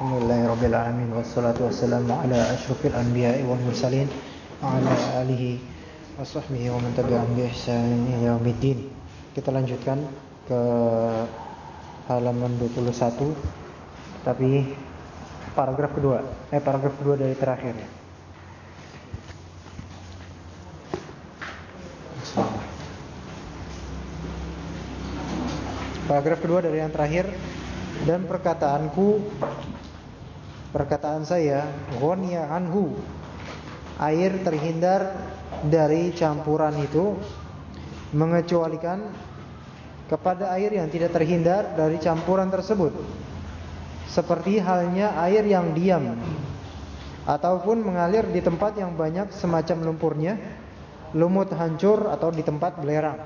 Alhamdulillahi Rabbil Alamin Wassalatu wassalamu ala anbiya'i wal mursalin ala alihi wa sahbihi wa bi ihsanin yaumiddin. Kita lanjutkan ke halaman 21 Tapi paragraf kedua. Eh paragraf kedua dari terakhir ya. Paragraf kedua dari yang terakhir. Dan perkataanku perkataan saya ghaniya anhu. Air terhindar dari campuran itu mengecualikan kepada air yang tidak terhindar dari campuran tersebut. Seperti halnya air yang diam ataupun mengalir di tempat yang banyak semacam lumpurnya lumut hancur atau di tempat belerang.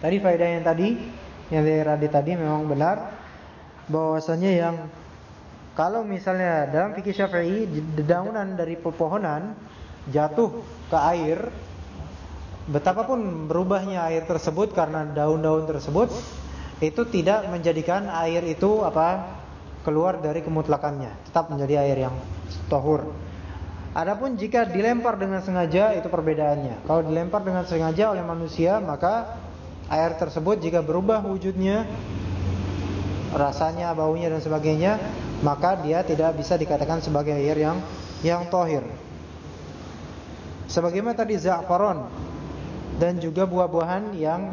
Tadi faedah yang tadi yang dari tadi memang benar bahwasanya yang kalau misalnya dalam fikih Syafi'i dedaunan dari pepohonan jatuh ke air betapapun berubahnya air tersebut karena daun-daun tersebut itu tidak menjadikan air itu apa keluar dari kemutlakannya. Tetap menjadi air yang tohur. Adapun jika dilempar dengan sengaja itu perbedaannya. Kalau dilempar dengan sengaja oleh manusia maka air tersebut jika berubah wujudnya rasanya, baunya dan sebagainya, maka dia tidak bisa dikatakan sebagai air yang yang tohir. Sebagaimana tadi za'faron dan juga buah-buahan yang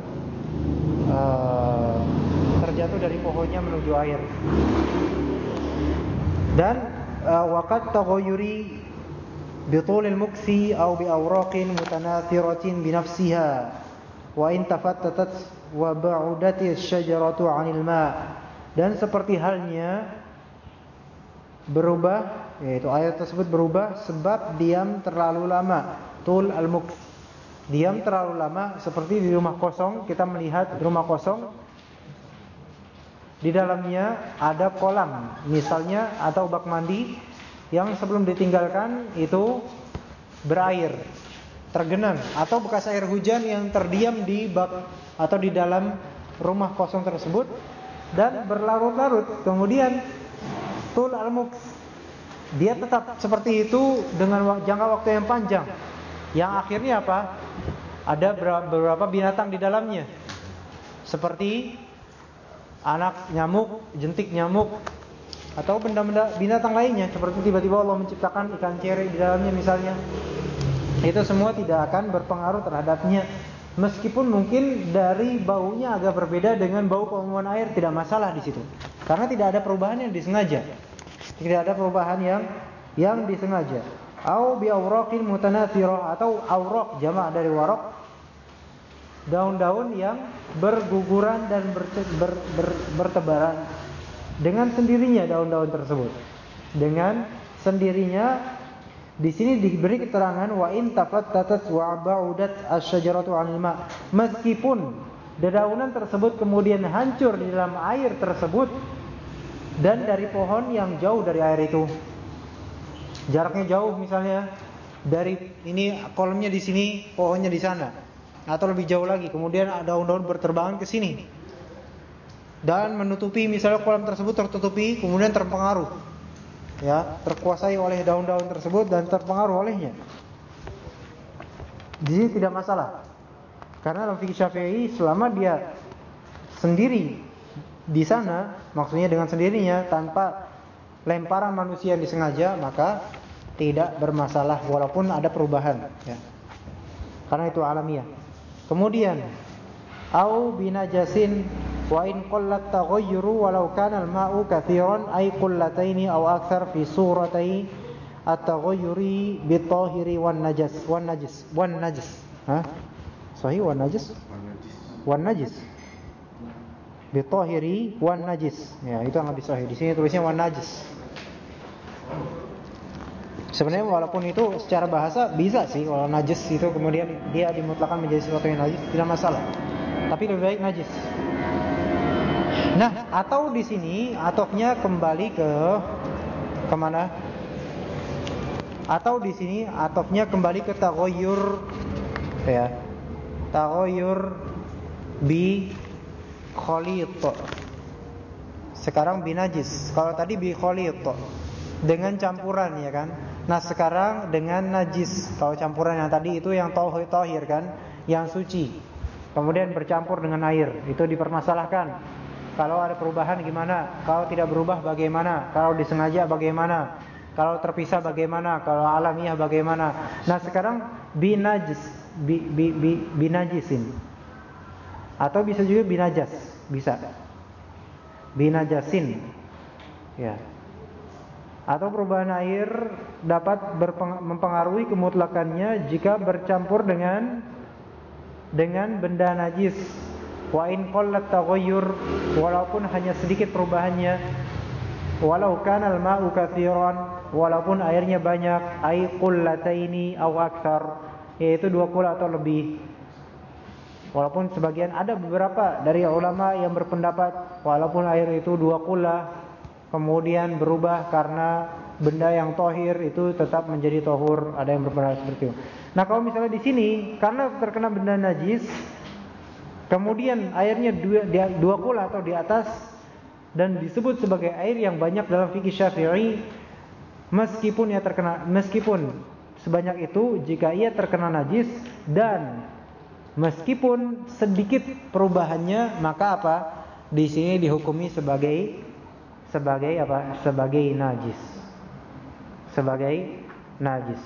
uh, terjatuh dari pohonnya menuju air. Dan uh, waqad taghayyuri bitulil muksi atau bi awraqin mutanathiratin bi nafsiha wa in tafattatat wa ba'udati asy-syajaratu 'anil ma' Dan seperti halnya berubah yaitu ayat tersebut berubah sebab diam terlalu lama. Tul al-muk. Diam terlalu lama seperti di rumah kosong kita melihat rumah kosong di dalamnya ada kolam misalnya atau bak mandi yang sebelum ditinggalkan itu berair tergenang atau bekas air hujan yang terdiam di bak atau di dalam rumah kosong tersebut dan berlarut-larut. Kemudian tul al dia tetap seperti itu dengan jangka waktu yang panjang. Yang akhirnya apa? Ada beberapa binatang di dalamnya. Seperti anak nyamuk, jentik nyamuk atau benda-benda binatang lainnya seperti tiba-tiba Allah menciptakan ikan cere di dalamnya misalnya. Itu semua tidak akan berpengaruh terhadapnya Meskipun mungkin dari baunya agak berbeda dengan bau pemenuhan air tidak masalah di situ. Karena tidak ada perubahan yang disengaja. Tidak ada perubahan yang yang disengaja. Au bi awraqin mutanathirah atau awraq jamak dari waraq. Daun-daun yang berguguran dan ber, ber, ber, bertebaran dengan sendirinya daun-daun tersebut. Dengan sendirinya di sini diberi keterangan wa in tafattatat wa ba'udat asy-syajaratu 'anil ma. Meskipun dedaunan tersebut kemudian hancur di dalam air tersebut dan dari pohon yang jauh dari air itu. Jaraknya jauh misalnya dari ini kolamnya di sini, pohonnya di sana. Atau lebih jauh lagi, kemudian daun-daun berterbangan ke sini. Dan menutupi misalnya kolam tersebut tertutupi, kemudian terpengaruh ya terkuasai oleh daun-daun tersebut dan terpengaruh olehnya. Di sini tidak masalah. Karena dalam fikih Syafi'i selama dia sendiri di sana, maksudnya dengan sendirinya tanpa lemparan manusia yang disengaja, maka tidak bermasalah walaupun ada perubahan ya. Karena itu alamiah. Kemudian au binajasin wa in qallat taghayyuru walau kana al-ma'u katsiran ay qullataini aw akthar fi suratay at-taghayyuri bit-tahiri wan najas wan najis wan najis. Ha? Sahih wan najis? Wan najis. Bit-tahiri wan najis. Ya itu yang lebih sahih. Di sini tulisnya wan najis. Sebenarnya walaupun itu secara bahasa bisa sih kalau najis itu kemudian dia dimutlakan menjadi sesuatu yang najis tidak masalah. Tapi lebih baik najis. Nah, atau di sini atofnya kembali ke ke mana? Atau di sini atofnya kembali ke tagoyur ya. Tagoyur bi khalit. Sekarang binajis. Kalau tadi bi khalid dengan campuran ya kan. Nah, sekarang dengan najis. Kalau campuran yang tadi itu yang tauhid tahir kan, yang suci. Kemudian bercampur dengan air, itu dipermasalahkan. Kalau ada perubahan gimana? Kalau tidak berubah bagaimana? Kalau disengaja bagaimana? Kalau terpisah bagaimana? Kalau alamiah bagaimana? Nah, sekarang binajis, bi, bi, bi, binajisin. Atau bisa juga binajas, bisa. Binajasin. Ya. Atau perubahan air dapat mempengaruhi kemutlakannya jika bercampur dengan dengan benda najis. Wa in qallat taghayyur walaupun hanya sedikit perubahannya. Walau kana al-ma'u katsiran walaupun airnya banyak ay qullataini aw aktsar yaitu dua kula atau lebih. Walaupun sebagian ada beberapa dari ulama yang berpendapat walaupun air itu dua kula kemudian berubah karena benda yang tohir itu tetap menjadi tohur ada yang berpendapat seperti itu. Nah kalau misalnya di sini karena terkena benda najis, kemudian airnya dua, dua kula atau di atas dan disebut sebagai air yang banyak dalam fikih Syafi'i, meskipun ia terkena meskipun sebanyak itu jika ia terkena najis dan meskipun sedikit perubahannya maka apa? Di sini dihukumi sebagai sebagai apa? Sebagai najis. Sebagai najis.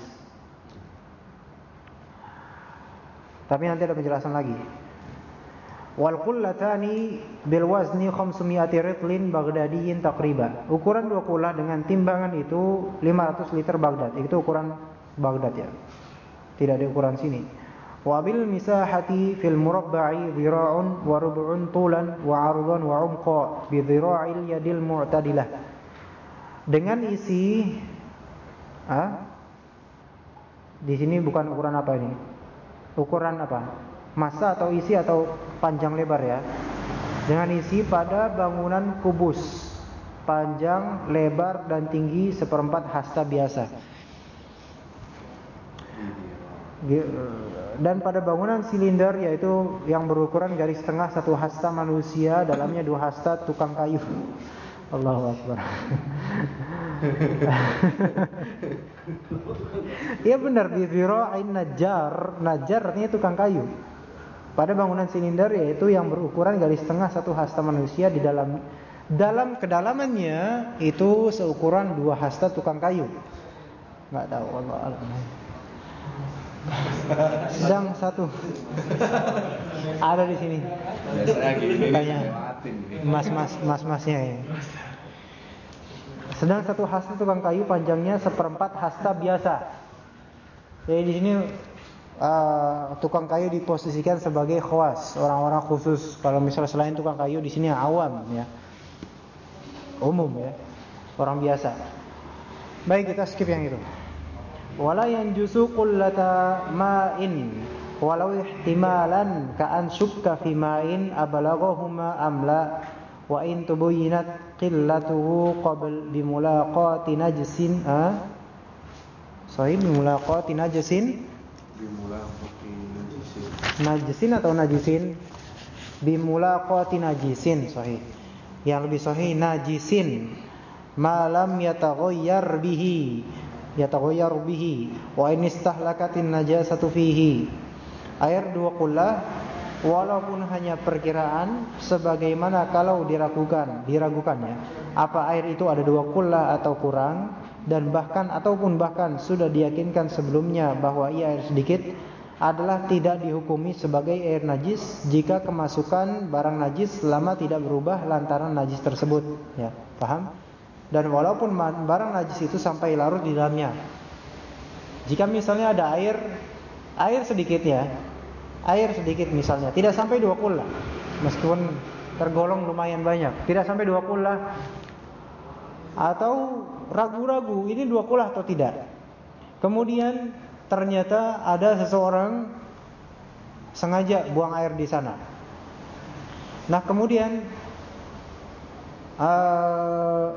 Tapi nanti ada penjelasan lagi. Wal qullatani bil wazni 500 ritlin baghdadiyin taqriban. Ukuran dua kullah dengan timbangan itu 500 liter Baghdad. Itu ukuran Baghdad ya. Tidak ada ukuran sini. Wa bil misahati fil murabba'i dhira'un wa rub'un tulan wa 'ardan wa 'umqa bi dhira'il yadil mu'tadilah. Dengan isi ah di sini bukan ukuran apa ini? ukuran apa? Masa atau isi atau panjang lebar ya. Dengan isi pada bangunan kubus panjang, lebar dan tinggi seperempat hasta biasa. Dan pada bangunan silinder yaitu yang berukuran garis tengah satu hasta manusia, dalamnya dua hasta tukang kayu. Allahu Akbar. Iya benar di zira'in najar, najar artinya tukang kayu. Pada bangunan silinder yaitu yang berukuran garis tengah satu hasta manusia di dalam dalam kedalamannya itu seukuran dua hasta tukang kayu. Enggak tahu Allah alam. Sedang satu ada di sini. Tanya mas mas mas masnya ya. Sedang satu hasta tukang kayu panjangnya seperempat hasta biasa. Jadi di sini uh, tukang kayu diposisikan sebagai khawas, orang-orang khusus. Kalau misalnya selain tukang kayu di sini awam ya. Umum ya. Orang biasa. Baik kita skip yang itu. Wala yanjusu qullata ma'in walau ihtimalan ka'an syukka fi ma'in abalaghahuma amla wa in tubayyinat qillatuhu qabl bimulaqati najsin ah sahih bimulaqati najsin najsin atau najisin? Bimulaqati najisin sahih. Yang lebih sahih najisin. Malam yataghayyar bihi. Yataghayyar bihi. Wa in istahlakatin najasatu fihi. Air dua kullah walaupun hanya perkiraan sebagaimana kalau diragukan diragukannya apa air itu ada dua kullah atau kurang dan bahkan ataupun bahkan sudah diyakinkan sebelumnya bahwa ia air sedikit adalah tidak dihukumi sebagai air najis jika kemasukan barang najis selama tidak berubah lantaran najis tersebut ya paham dan walaupun barang najis itu sampai larut di dalamnya. Jika misalnya ada air air sedikit ya. Air sedikit misalnya, tidak sampai dua kula. Meskipun tergolong lumayan banyak, tidak sampai dua kula. Atau ragu-ragu ini dua kula atau tidak. Kemudian ternyata ada seseorang sengaja buang air di sana. Nah, kemudian uh,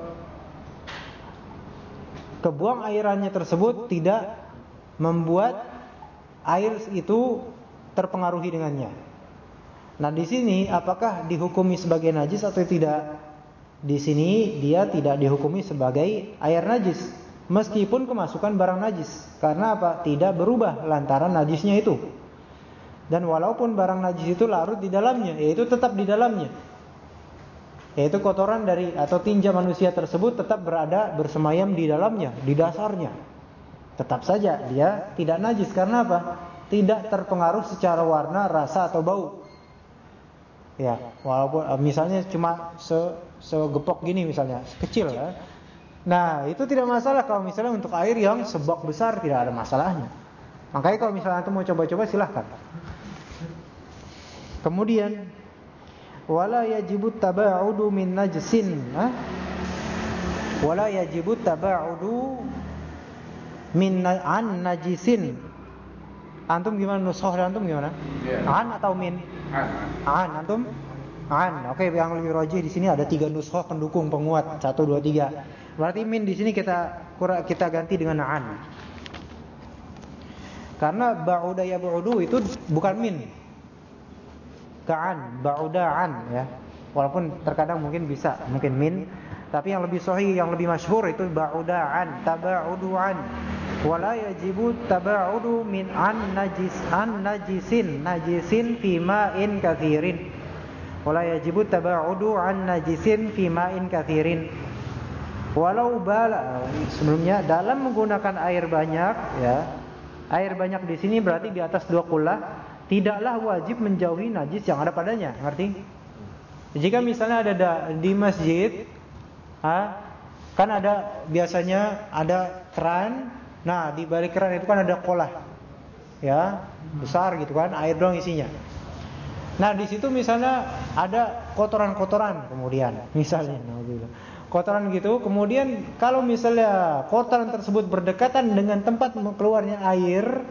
kebuang airannya tersebut tidak membuat air itu terpengaruhi dengannya. Nah, di sini apakah dihukumi sebagai najis atau tidak? di sini dia tidak dihukumi sebagai air najis meskipun kemasukan barang najis. Karena apa? Tidak berubah lantaran najisnya itu. Dan walaupun barang najis itu larut di dalamnya, yaitu tetap di dalamnya. Yaitu kotoran dari atau tinja manusia tersebut tetap berada bersemayam di dalamnya, di dasarnya. Tetap saja dia tidak najis karena apa? Tidak terpengaruh secara warna, rasa atau bau. Ya, walaupun misalnya cuma se segepok gini misalnya, kecil ya. Nah, itu tidak masalah kalau misalnya untuk air yang sebok besar tidak ada masalahnya. Makanya kalau misalnya antum mau coba-coba silahkan. Kemudian wala yajibu taba'udu min najsin, ha? Wala yajibu taba'udu min an najisin. Antum gimana nushah antum gimana? Yeah. An atau min? An. An antum? An. Oke, okay, yang lebih rajih di sini ada tiga nushah pendukung penguat. Satu, dua, tiga. Berarti min di sini kita kita ganti dengan an. Karena ba'uda ya ba'udu itu bukan min ka'an, ba'uda'an ya. Walaupun terkadang mungkin bisa, mungkin min, tapi yang lebih sahih, yang lebih masyhur itu ba'uda'an, taba'udu'an. Wala yajibu taba'udu min an najis an najisin, najisin fi ma'in kathirin. Wala yajibu taba'udu an najisin fi ma'in kathirin. Walau bala sebelumnya dalam menggunakan air banyak ya. Air banyak di sini berarti di atas dua kullah tidaklah wajib menjauhi najis yang ada padanya. Ngerti? Jika misalnya ada di masjid, ha, kan ada biasanya ada keran. Nah, di balik keran itu kan ada kolah. Ya, besar gitu kan, air doang isinya. Nah, di situ misalnya ada kotoran-kotoran kemudian, misalnya kotoran gitu. Kemudian kalau misalnya kotoran tersebut berdekatan dengan tempat keluarnya air,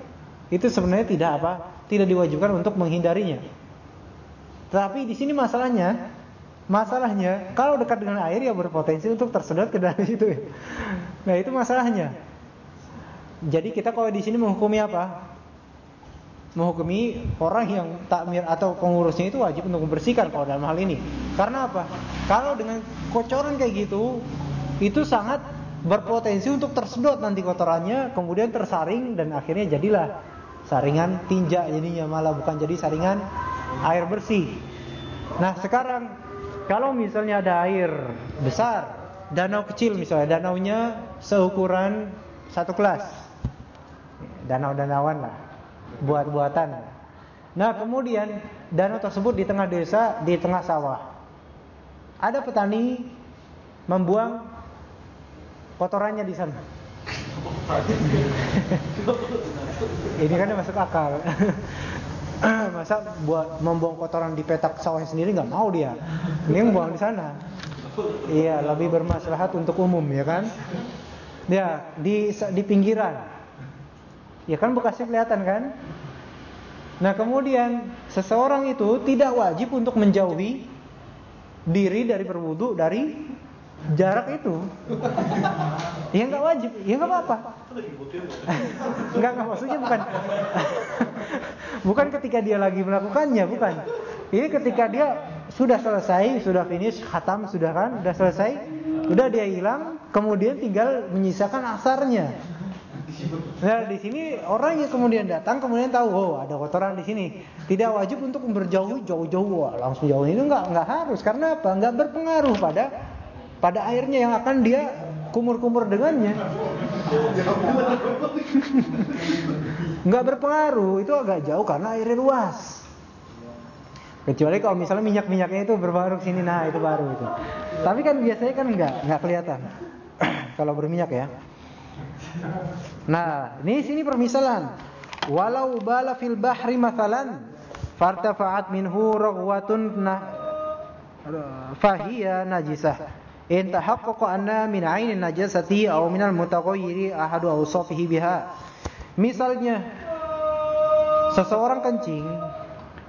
itu sebenarnya tidak apa? Tidak diwajibkan untuk menghindarinya. Tapi di sini masalahnya, masalahnya kalau dekat dengan air ya berpotensi untuk tersedot ke dalam situ. Nah, itu masalahnya. Jadi kita kalau di sini menghukumi apa? Menghukumi orang yang takmir atau pengurusnya itu wajib untuk membersihkan kalau dalam hal ini. Karena apa? Kalau dengan kocoran kayak gitu, itu sangat berpotensi untuk tersedot nanti kotorannya, kemudian tersaring dan akhirnya jadilah saringan tinja jadinya malah bukan jadi saringan air bersih. Nah sekarang kalau misalnya ada air besar, danau kecil misalnya, danaunya seukuran satu kelas, danau-danauan lah, buat-buatan. Nah kemudian danau tersebut di tengah desa, di tengah sawah. Ada petani membuang kotorannya di sana. Ini kan masuk akal. Masa buat membuang kotoran di petak sawahnya sendiri nggak mau dia. Ini membuang di sana. Iya, lebih bermaslahat untuk umum ya kan? Ya, di di pinggiran. Ya kan bekasnya kelihatan kan? Nah, kemudian seseorang itu tidak wajib untuk menjauhi diri dari berwudu dari jarak itu. Ya nggak wajib ya nggak apa-apa. Nggak nggak maksudnya bukan. Bukan ketika dia lagi melakukannya bukan. Ini ketika dia sudah selesai sudah finish khatam sudah kan sudah selesai sudah dia hilang kemudian tinggal menyisakan asarnya Nah di sini orang yang kemudian datang kemudian tahu oh ada kotoran di sini tidak wajib untuk berjauh jauh-jauh langsung jauh itu nggak nggak harus karena apa nggak berpengaruh pada pada airnya yang akan dia kumur-kumur dengannya. Enggak berpengaruh, itu agak jauh karena airnya luas. Kecuali kalau misalnya minyak-minyaknya itu berpengaruh sini, nah itu baru itu. Tapi kan biasanya kan enggak, enggak kelihatan. kalau berminyak ya. Nah, ini sini permisalan. Walau bala fil bahri mathalan fartafa'at minhu raghwatun fahiya najisah in tahaqqaqa anna min 'ainin najasati aw min al-mutaghayyiri ahadu awsafihi biha. Misalnya seseorang kencing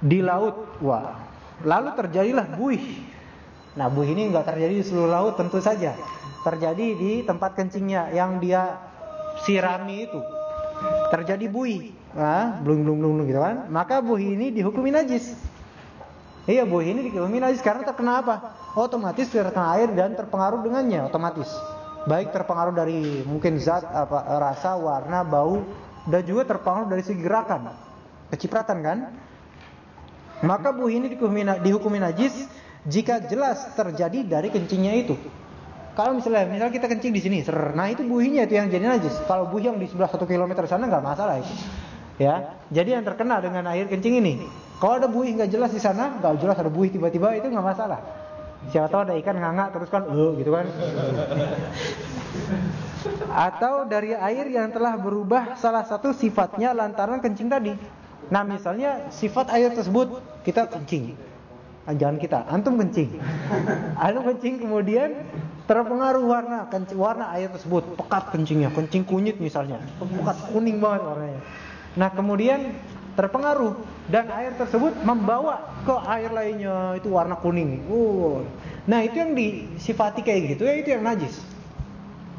di laut, wah, lalu terjadilah buih. Nah, buih ini enggak terjadi di seluruh laut tentu saja. Terjadi di tempat kencingnya yang dia sirami itu. Terjadi buih, nah, blung blung blung gitu kan. Maka buih ini dihukumi najis. Iya buih ini dihukumi najis karena terkena apa? Otomatis terkena air dan terpengaruh dengannya otomatis. Baik terpengaruh dari mungkin zat apa rasa, warna, bau dan juga terpengaruh dari segi gerakan. Kecipratan kan? Maka buih ini dihukumi najis jika jelas terjadi dari kencingnya itu. Kalau misalnya, misalnya kita kencing di sini, ser, nah itu buihnya itu yang jadi najis. Kalau buih yang di sebelah satu kilometer sana nggak masalah itu. Ya, jadi yang terkena dengan air kencing ini. Kalau ada buih nggak jelas di sana, nggak jelas ada buih tiba-tiba itu nggak masalah. Siapa tahu ada ikan nganga terus kan, uh, gitu kan. Atau dari air yang telah berubah salah satu sifatnya lantaran kencing tadi. Nah misalnya sifat air tersebut kita kencing, ah, jangan kita, antum kencing, antum kencing kemudian terpengaruh warna warna air tersebut, pekat kencingnya, kencing kunyit misalnya, pekat kuning banget warnanya. Nah kemudian terpengaruh dan air tersebut membawa ke air lainnya itu warna kuning. Oh. Nah itu yang disifati kayak gitu ya itu yang najis.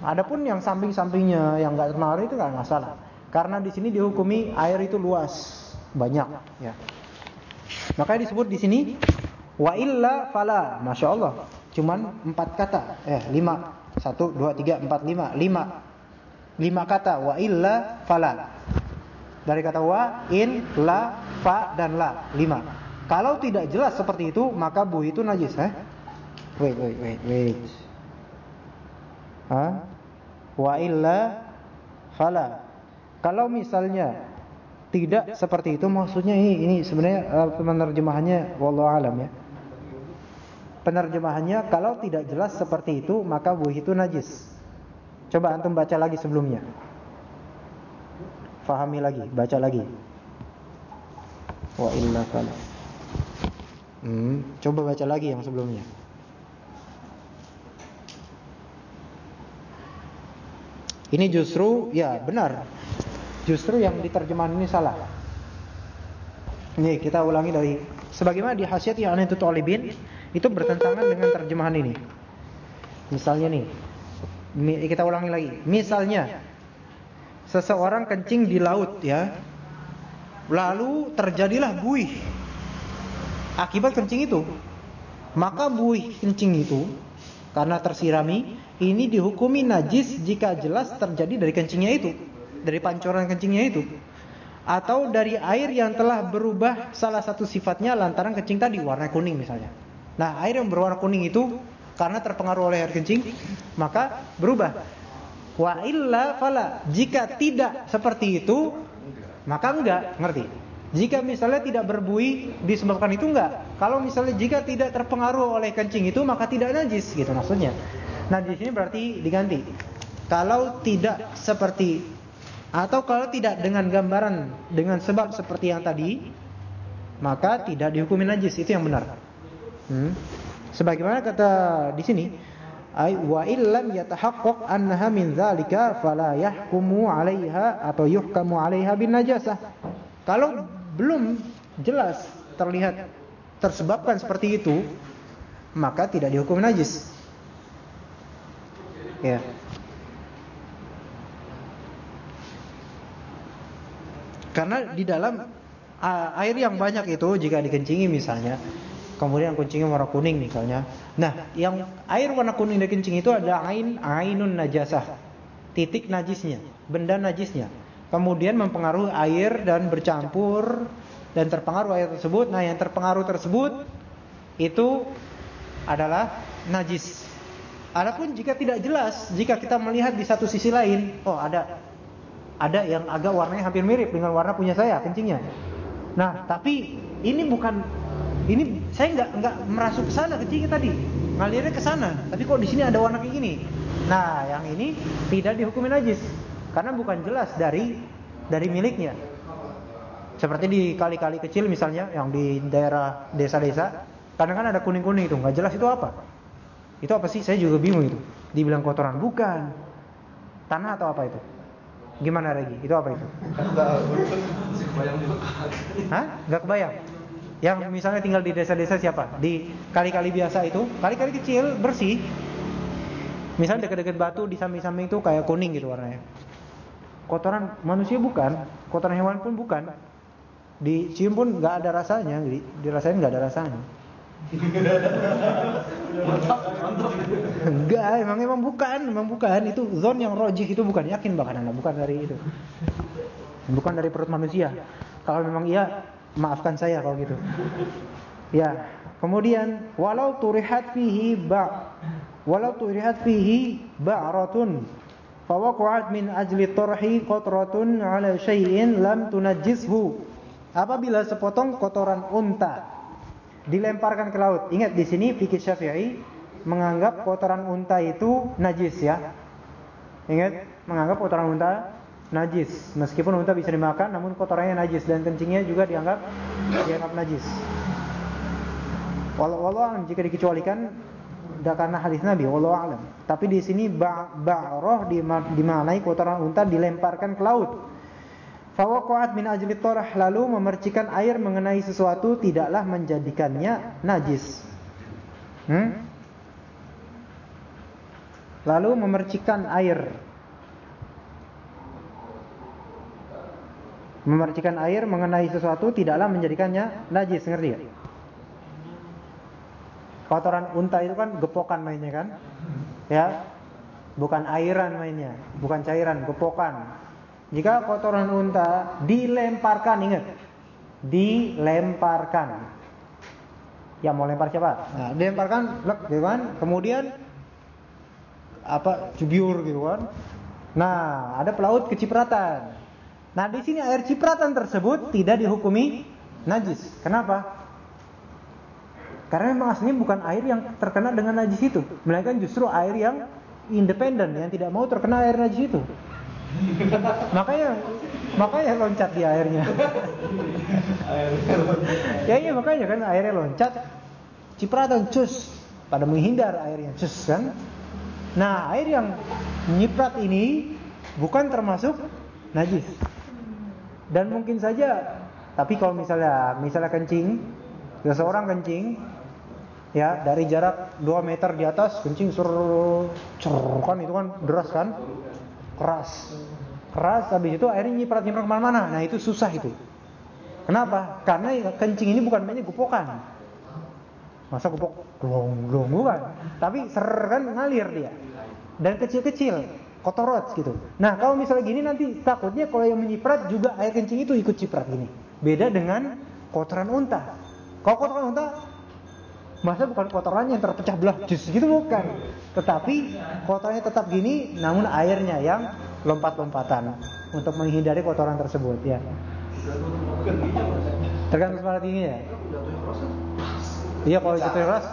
Adapun yang samping-sampingnya yang nggak terpengaruh itu nggak masalah. Karena di sini dihukumi air itu luas, banyak. Ya. Makanya disebut di sini wa illa fala, masya Allah. Cuman empat kata, eh lima, satu, dua, tiga, empat, lima, lima, lima kata wa illa fala. Dari kata wa, in, la, fa, dan la. Lima. Kalau tidak jelas seperti itu, maka bu itu najis. Eh? Wait, wait, wait, wait. Hah? Wa illa fala. Kalau misalnya tidak seperti itu, maksudnya ini, ini sebenarnya uh, penerjemahannya wallahu alam ya. Penerjemahannya kalau tidak jelas seperti itu, maka buih itu najis. Coba antum baca lagi sebelumnya. Fahami lagi, baca lagi. Wa illa fala. Hmm, coba baca lagi yang sebelumnya. Ini justru ya benar. Justru yang diterjemahan ini salah. Nih kita ulangi dari sebagaimana di Hasyat yang itu Talibin itu bertentangan dengan terjemahan ini. Misalnya nih, kita ulangi lagi. Misalnya seseorang kencing di laut ya. Lalu terjadilah buih akibat kencing itu. Maka buih kencing itu karena tersirami ini dihukumi najis jika jelas terjadi dari kencingnya itu, dari pancoran kencingnya itu. Atau dari air yang telah berubah salah satu sifatnya lantaran kencing tadi warna kuning misalnya. Nah, air yang berwarna kuning itu karena terpengaruh oleh air kencing, maka berubah Wa illa fala. Jika tidak seperti itu, maka enggak, ngerti? Jika misalnya tidak berbuih disebabkan itu enggak. Kalau misalnya jika tidak terpengaruh oleh kencing itu maka tidak najis gitu maksudnya. Nah, di sini berarti diganti. Kalau tidak seperti atau kalau tidak dengan gambaran dengan sebab seperti yang tadi, maka tidak dihukumi najis. Itu yang benar. Hmm. Sebagaimana kata di sini, ay wa illam yatahaqqaq annaha min dzalika fala yahkumu 'alaiha atau yuhkamu 'alaiha bin najasah. Kalau belum jelas terlihat tersebabkan seperti itu, maka tidak dihukum najis. Ya. Karena di dalam air yang banyak itu jika dikencingi misalnya kemudian kuncingnya warna kuning misalnya. Nah, yang air warna kuning dari kencing itu ada ain ainun najasah. Titik najisnya, benda najisnya. Kemudian mempengaruhi air dan bercampur dan terpengaruh air tersebut. Nah, yang terpengaruh tersebut itu adalah najis. Adapun jika tidak jelas, jika kita melihat di satu sisi lain, oh ada ada yang agak warnanya hampir mirip dengan warna punya saya kencingnya. Nah, tapi ini bukan ini saya nggak nggak merasuk ke sana kencingnya tadi, ngalirnya ke sana. Tapi kok di sini ada warna kayak gini? Nah, yang ini tidak dihukumi najis karena bukan jelas dari dari miliknya. Seperti di kali-kali kecil misalnya yang di daerah desa-desa, kadang kan ada kuning-kuning itu, nggak jelas itu apa. Itu apa sih? Saya juga bingung itu. Dibilang kotoran bukan. Tanah atau apa itu? Gimana lagi? Itu apa itu? Hah? Gak kebayang? Yang misalnya tinggal di desa-desa siapa? Di kali-kali biasa itu, kali-kali kecil, bersih. Misalnya dekat-dekat batu di samping-samping itu kayak kuning gitu warnanya. Kotoran manusia bukan, kotoran hewan pun bukan. Dicium pun nggak ada rasanya, di, dirasain nggak ada rasanya. Enggak, emang emang bukan, emang bukan. Itu zon yang rojih itu bukan yakin bahkan anak, bukan dari itu. Bukan dari perut manusia. Kalau memang iya, maafkan saya kalau gitu. Ya, kemudian walau turihat fihi ba walau turihat fihi ba'ratun fawaqa'at min ajli tarhi qatratun 'ala syai'in lam tunajjishu. Apabila sepotong kotoran unta dilemparkan ke laut. Ingat di sini fikih Syafi'i menganggap kotoran unta itu najis ya. Ingat, menganggap kotoran unta najis. Meskipun unta bisa dimakan namun kotorannya najis dan kencingnya juga dianggap dianggap najis. Walau alam jika dikecualikan karena hadis Nabi, walau alam. Tapi di sini ba'roh dimaknai kotoran unta dilemparkan ke laut. Fawaqa'at min ajli tarah lalu memercikan air mengenai sesuatu tidaklah menjadikannya najis. Hmm? Lalu memercikan air. Memercikan air mengenai sesuatu tidaklah menjadikannya najis, ngerti ya? Kotoran unta itu kan gepokan mainnya kan? Ya. Bukan airan mainnya, bukan cairan, gepokan. Jika kotoran unta dilemparkan, ingat, dilemparkan. Ya mau lempar siapa? Nah, dilemparkan, lek, gitu kan? Kemudian apa? Cubiur gitu kan? Nah, ada pelaut kecipratan. Nah, di sini air cipratan tersebut tidak dihukumi najis. Kenapa? Karena memang aslinya bukan air yang terkena dengan najis itu, melainkan justru air yang independen yang tidak mau terkena air najis itu makanya makanya loncat di airnya. ya iya makanya kan airnya loncat, cipratan cus pada menghindar airnya cus kan. Nah air yang nyiprat ini bukan termasuk najis dan mungkin saja tapi kalau misalnya misalnya kencing seseorang kencing ya dari jarak 2 meter di atas kencing sur kan itu kan deras kan keras. Keras habis itu airnya nyiprat nyiprat ke mana-mana. Nah itu susah itu. Kenapa? Karena kencing ini bukan banyak gupokan. Masa gupok glong-glong bukan. Tapi ser kan ngalir dia. Dan kecil-kecil, kotorot gitu. Nah kalau misalnya gini nanti takutnya kalau yang menyiprat juga air kencing itu ikut ciprat gini. Beda dengan kotoran unta. Kalau kotoran unta Masa bukan kotorannya yang terpecah belah jus gitu bukan. Tetapi kotorannya tetap gini namun airnya yang lompat-lompatan untuk menghindari kotoran tersebut ya. Tergantung semangat ini ya. Iya kalau jatuh keras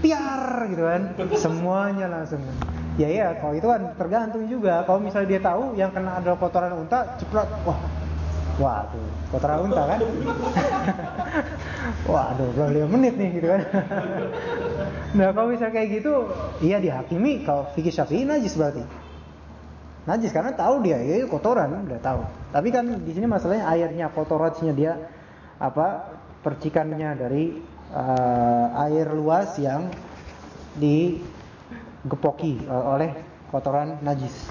piar gitu kan. Semuanya langsung. Ya ya, kalau itu kan tergantung juga. Kalau misalnya dia tahu yang kena adalah kotoran unta, ceplok, wah Wah, tuh kotoran unta kan? Waduh, belum lima menit nih gitu kan. nah, kalau misalnya kayak gitu, iya dihakimi kalau fikih Syafi'i najis berarti. Najis karena tahu dia, ya kotoran, udah tahu. Tapi kan di sini masalahnya airnya, kotorannya dia apa? percikannya dari uh, air luas yang digepoki uh, oleh kotoran najis.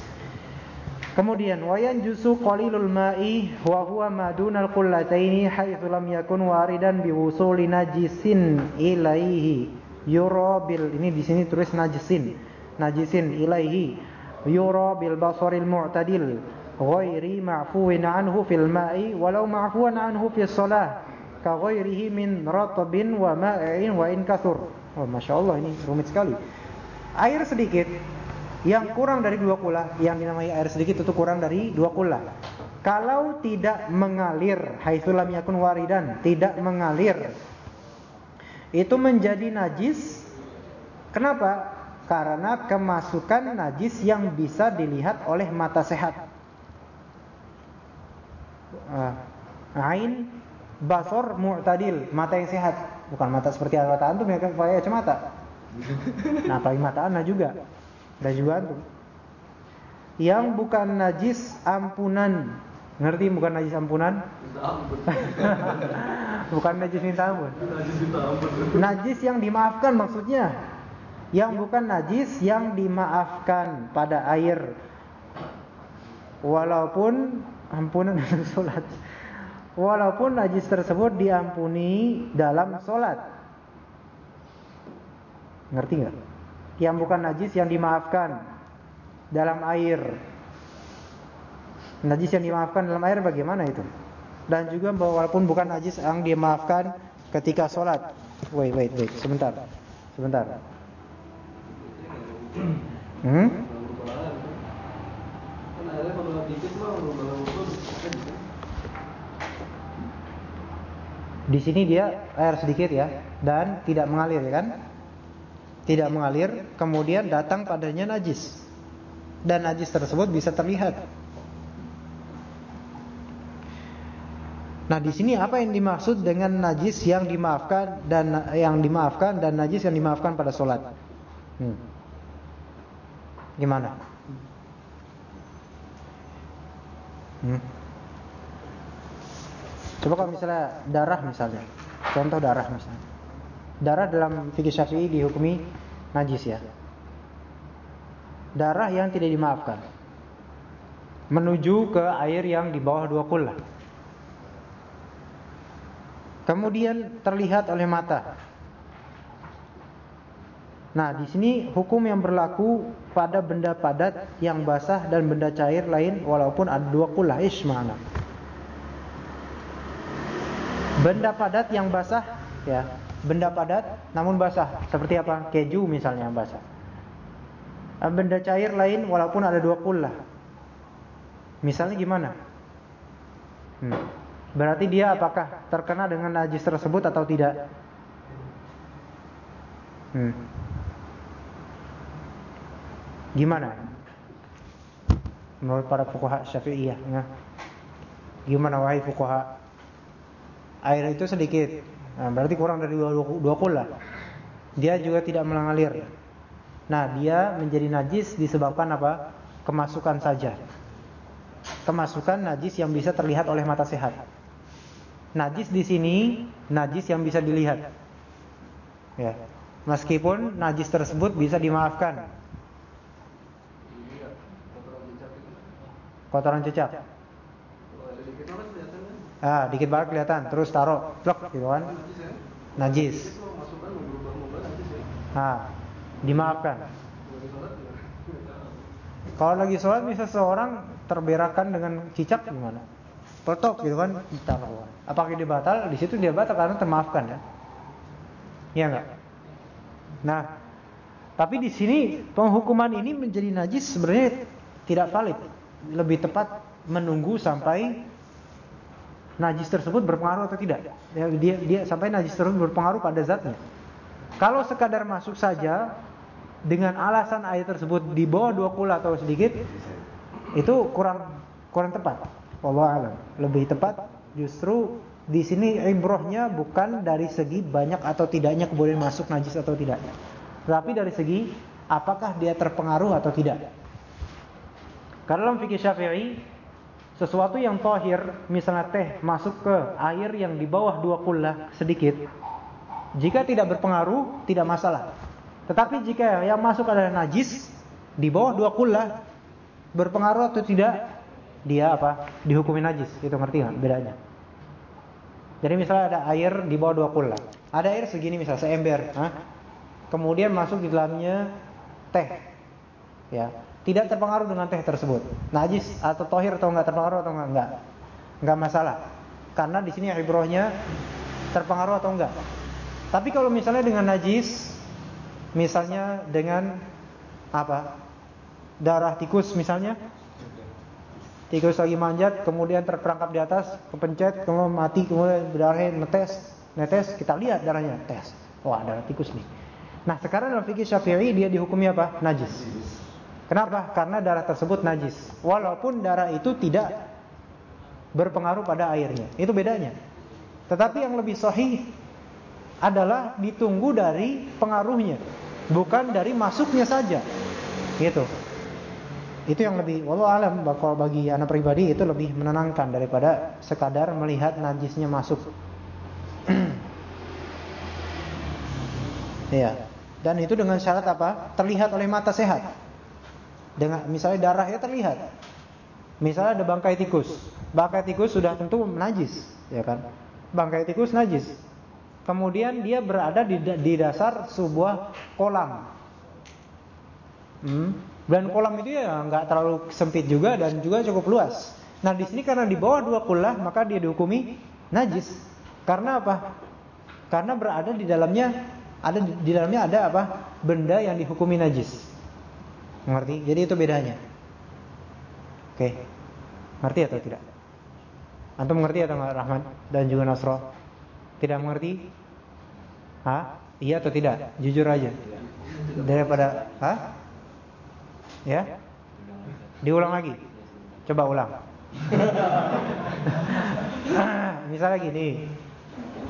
Kemudian wayan jusu qalilul ma'i wa huwa madunal qullataini haitsu lam yakun waridan biwusuli najisin ilaihi yura bil ini di sini tulis najisin najisin ilaihi yura bil basaril mu'tadil ghairi ma'fuwin anhu fil ma'i walau ma'fuwan anhu fis shalah ka ghairihi min ratbin wa ma'in wa in kathur oh masyaallah ini rumit sekali air sedikit yang kurang dari dua kula, yang dinamai air sedikit itu kurang dari dua kula. Kalau tidak mengalir, haitsulam yakun waridan, tidak mengalir, itu menjadi najis. Kenapa? Karena kemasukan najis yang bisa dilihat oleh mata sehat. Ah, ain basor mu'tadil, mata yang sehat, bukan mata seperti mata antum ya pakai kacamata. Nah, pakai mata ana juga. Dan juga. Yang bukan najis ampunan. Ngerti bukan najis ampunan? bukan najis minta ampun. Najis yang dimaafkan maksudnya. Yang bukan najis yang dimaafkan pada air. Walaupun ampunan sholat. walaupun najis tersebut diampuni dalam sholat. Ngerti nggak? Yang bukan najis yang dimaafkan dalam air. Najis yang dimaafkan dalam air bagaimana itu? Dan juga walaupun bukan najis yang dimaafkan ketika sholat. Wait, wait, wait, sebentar, sebentar. Hmm? Di sini dia air sedikit ya dan tidak mengalir ya kan? Tidak mengalir, kemudian datang padanya najis. Dan najis tersebut bisa terlihat. Nah, di sini apa yang dimaksud dengan najis yang dimaafkan dan yang dimaafkan dan najis yang dimaafkan pada sholat? Hmm. Gimana? Hmm. Coba kalau misalnya darah misalnya, contoh darah misalnya. Darah dalam fikih Syafi'i dihukumi najis ya. Darah yang tidak dimaafkan menuju ke air yang di bawah dua kullah. Kemudian terlihat oleh mata. Nah, di sini hukum yang berlaku pada benda padat yang basah dan benda cair lain walaupun ada dua kullah ish mana. Benda padat yang basah ya, benda padat namun basah. Seperti apa? Keju misalnya basah. Eh, benda cair lain walaupun ada dua kullah. Misalnya gimana? Hmm. Berarti dia apakah terkena dengan najis tersebut atau tidak? Hmm. Gimana? Menurut para fuqaha Syafi'iyah, ya. Gimana wahai fuqaha? air itu sedikit. Nah, berarti kurang dari dua, dua, dua. Dia juga tidak mengalir. Nah, dia menjadi najis disebabkan apa? Kemasukan saja. Kemasukan najis yang bisa terlihat oleh mata sehat. Najis di sini najis yang bisa dilihat. Ya. Meskipun najis tersebut bisa dimaafkan. Kotoran cecak. Ah, dikit banget kelihatan, terus taruh, plek gitu kan. Najis. Ah, dimaafkan. Kalau lagi sholat bisa seorang terberakan dengan cicak gimana? Petok gitu kan, taruh. Apakah dia batal? Di situ dia batal karena termaafkan ya. Iya enggak? Nah, tapi di sini penghukuman ini menjadi najis sebenarnya tidak valid. Lebih tepat menunggu sampai najis tersebut berpengaruh atau tidak. Ya, dia dia sampai najis tersebut berpengaruh pada zatnya. Kalau sekadar masuk saja dengan alasan air tersebut di bawah dua kula atau sedikit itu kurang kurang tepat. Allah alam. Lebih tepat justru di sini ibrohnya bukan dari segi banyak atau tidaknya kemudian masuk najis atau tidak. Tapi dari segi apakah dia terpengaruh atau tidak. Karena dalam fikih Syafi'i sesuatu yang tohir, misalnya teh masuk ke air yang di bawah dua kullah sedikit, jika tidak berpengaruh, tidak masalah. Tetapi jika yang masuk adalah najis, di bawah dua kullah, berpengaruh atau tidak, dia apa? Dihukumi najis. Itu ngerti nggak bedanya? Jadi misalnya ada air di bawah dua kullah. Ada air segini misalnya, seember. Kemudian masuk di dalamnya teh. Ya, tidak terpengaruh dengan teh tersebut. Najis atau tohir atau enggak terpengaruh atau enggak? Enggak. Enggak masalah. Karena di sini ibrohnya terpengaruh atau enggak. Tapi kalau misalnya dengan najis, misalnya dengan apa? Darah tikus misalnya. Tikus lagi manjat, kemudian terperangkap di atas, kepencet, kemudian mati, kemudian berdarah netes, netes, kita lihat darahnya, tes. Wah, darah tikus nih. Nah, sekarang dalam fikih Syafi'i dia dihukumi apa? Najis. Kenapa? Karena darah tersebut najis. Walaupun darah itu tidak berpengaruh pada airnya. Itu bedanya. Tetapi yang lebih sahih adalah ditunggu dari pengaruhnya, bukan dari masuknya saja. Gitu. Itu yang lebih walau alam bagi anak pribadi itu lebih menenangkan daripada sekadar melihat najisnya masuk. Iya. Dan itu dengan syarat apa? Terlihat oleh mata sehat. Dengan misalnya darahnya terlihat. Misalnya ada bangkai tikus. Bangkai tikus sudah tentu najis. ya kan? Bangkai tikus najis. Kemudian dia berada di, di dasar sebuah kolam. Hmm. Dan kolam itu ya nggak terlalu sempit juga dan juga cukup luas. Nah di sini karena di bawah dua kullah maka dia dihukumi najis. Karena apa? Karena berada di dalamnya ada di dalamnya ada apa? Benda yang dihukumi najis. Mengerti? Jadi itu bedanya. Oke. Ngerti atau tidak? Antum mengerti atau enggak Rahman dan juga Nasro? Tidak mengerti? Hah? Iya atau tidak? Jujur aja. Daripada hah? Ya? Diulang lagi. Coba ulang. Misalnya gini.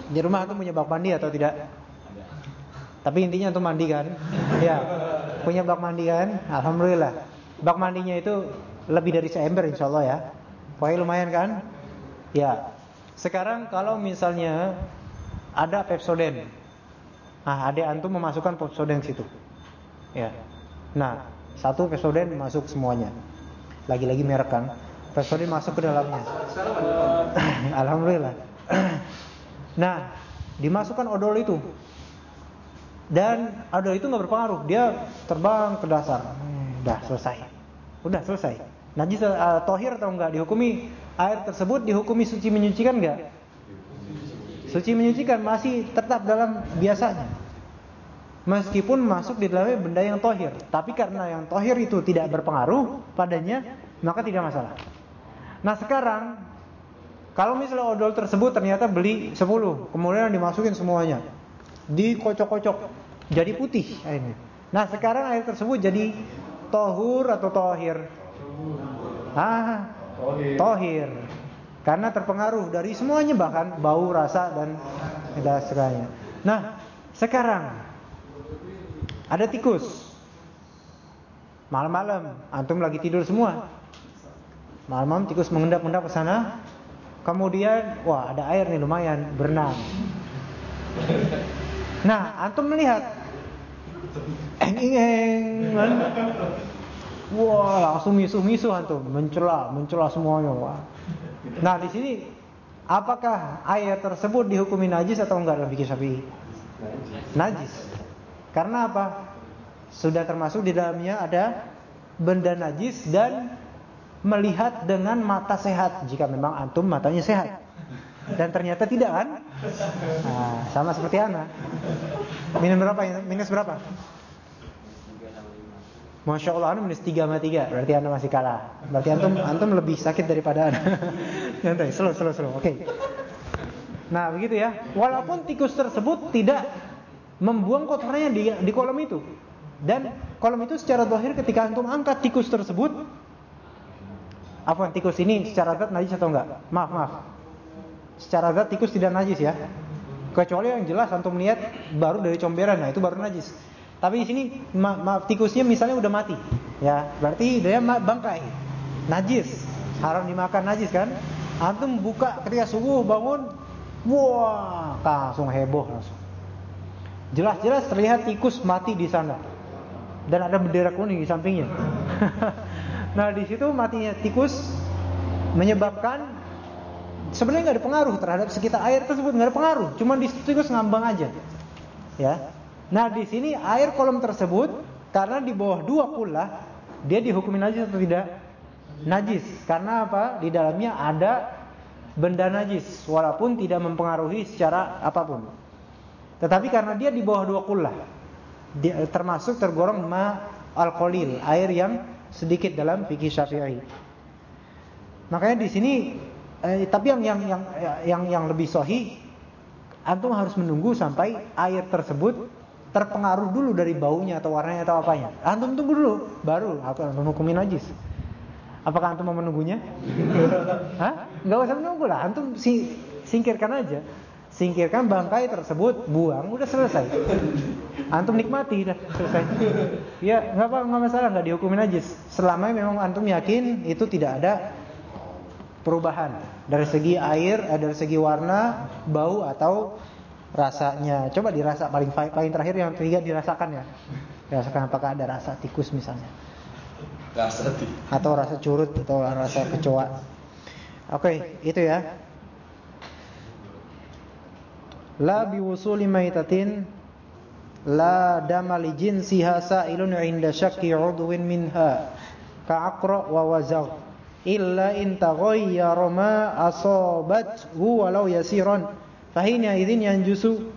Di rumah antum punya bak mandi atau tidak? Tapi intinya untuk mandi kan? Ya. Punya bak mandi kan? Alhamdulillah. Bak mandinya itu lebih dari seember insya Allah ya. Pokoknya lumayan kan? Ya. Sekarang kalau misalnya ada Pepsodent. Nah, ada antum memasukkan Pepsodent situ. Ya. Nah, satu Pepsodent masuk semuanya. Lagi-lagi merek kan. Pepsodent masuk ke dalamnya. Alhamdulillah. nah, dimasukkan odol itu. Dan ada itu nggak berpengaruh, dia terbang ke dasar. Hmm, udah selesai. Udah selesai. Najis uh, tohir atau enggak dihukumi air tersebut dihukumi suci menyucikan enggak? Suci menyucikan masih tetap dalam biasanya. Meskipun masuk di dalamnya benda yang tohir, tapi karena yang tohir itu tidak berpengaruh padanya, maka tidak masalah. Nah sekarang, kalau misalnya odol tersebut ternyata beli 10, kemudian dimasukin semuanya, dikocok-kocok jadi putih airnya. Nah sekarang air tersebut jadi tohur atau tohir? Ah, tohir. Karena terpengaruh dari semuanya bahkan bau, rasa dan sebagainya. Nah sekarang ada tikus. Malam-malam antum lagi tidur semua. Malam-malam tikus mengendap-endap ke sana. Kemudian wah ada air nih lumayan berenang. Nah, antum melihat eng eng kan? Wah, langsung misuh-misuh antum, mencela, mencela semuanya. Wah. Nah, di sini apakah air tersebut dihukumi najis atau enggak dalam fikih Syafi'i? Najis. Karena apa? Sudah termasuk di dalamnya ada benda najis dan melihat dengan mata sehat jika memang antum matanya sehat. Dan ternyata tidak kan? Nah, sama seperti Ana. Minus berapa? Minus berapa? Masya Allah Ana minus 3 sama 3 Berarti Ana masih kalah Berarti Antum antum lebih sakit daripada Ana Nanti, slow, slow, slow Oke okay. Nah begitu ya Walaupun tikus tersebut tidak Membuang kotorannya di, di kolom itu Dan kolom itu secara dohir Ketika Antum angkat tikus tersebut Apa tikus ini secara zat najis atau enggak? Maaf, maaf Secara zat tikus tidak najis ya. Kecuali yang jelas antum lihat baru dari comberan, nah itu baru najis. Tapi di sini ma ma tikusnya misalnya udah mati. Ya, berarti dia bangkai. Najis. Haram dimakan najis kan? Antum buka ketika subuh bangun, wah, langsung heboh langsung. Jelas-jelas terlihat tikus mati di sana. Dan ada bendera kuning di sampingnya. nah, di situ matinya tikus menyebabkan sebenarnya nggak ada pengaruh terhadap sekitar air tersebut nggak ada pengaruh, cuma di situ ngambang aja. Ya. Nah di sini air kolam tersebut karena di bawah dua pula dia dihukumi najis atau tidak? Najis. Karena apa? Di dalamnya ada benda najis walaupun tidak mempengaruhi secara apa pun. Tetapi karena dia di bawah dua dia termasuk tergolong ma alkolil, air yang sedikit dalam fikih Syafi'i. Makanya di sini eh, tapi yang yang yang yang yang lebih sohi antum harus menunggu sampai air tersebut terpengaruh dulu dari baunya atau warnanya atau apanya. Antum tunggu dulu, baru antum hukumin najis. Apakah antum mau menunggunya? Hah? Gak usah menunggu lah, antum si, singkirkan aja. Singkirkan bangkai tersebut, buang, udah selesai. Antum nikmati, udah selesai. Ya, nggak apa, nggak masalah, nggak dihukumin najis. Selama memang antum yakin itu tidak ada perubahan dari segi air, eh, dari segi warna, bau atau rasanya. Coba dirasa paling paling terakhir yang ketiga dirasakan ya. Dirasakan apakah ada rasa tikus misalnya. Rasa Atau rasa curut atau rasa kecoa. Oke, okay, itu ya. la biwusuli maitatin la damali jinsiha sa'ilun 'inda syakki 'udwin minha ka'aqra wa wazagh illa in taghayyara ma asabathu walau yasiran. Fahina idzin yanjusu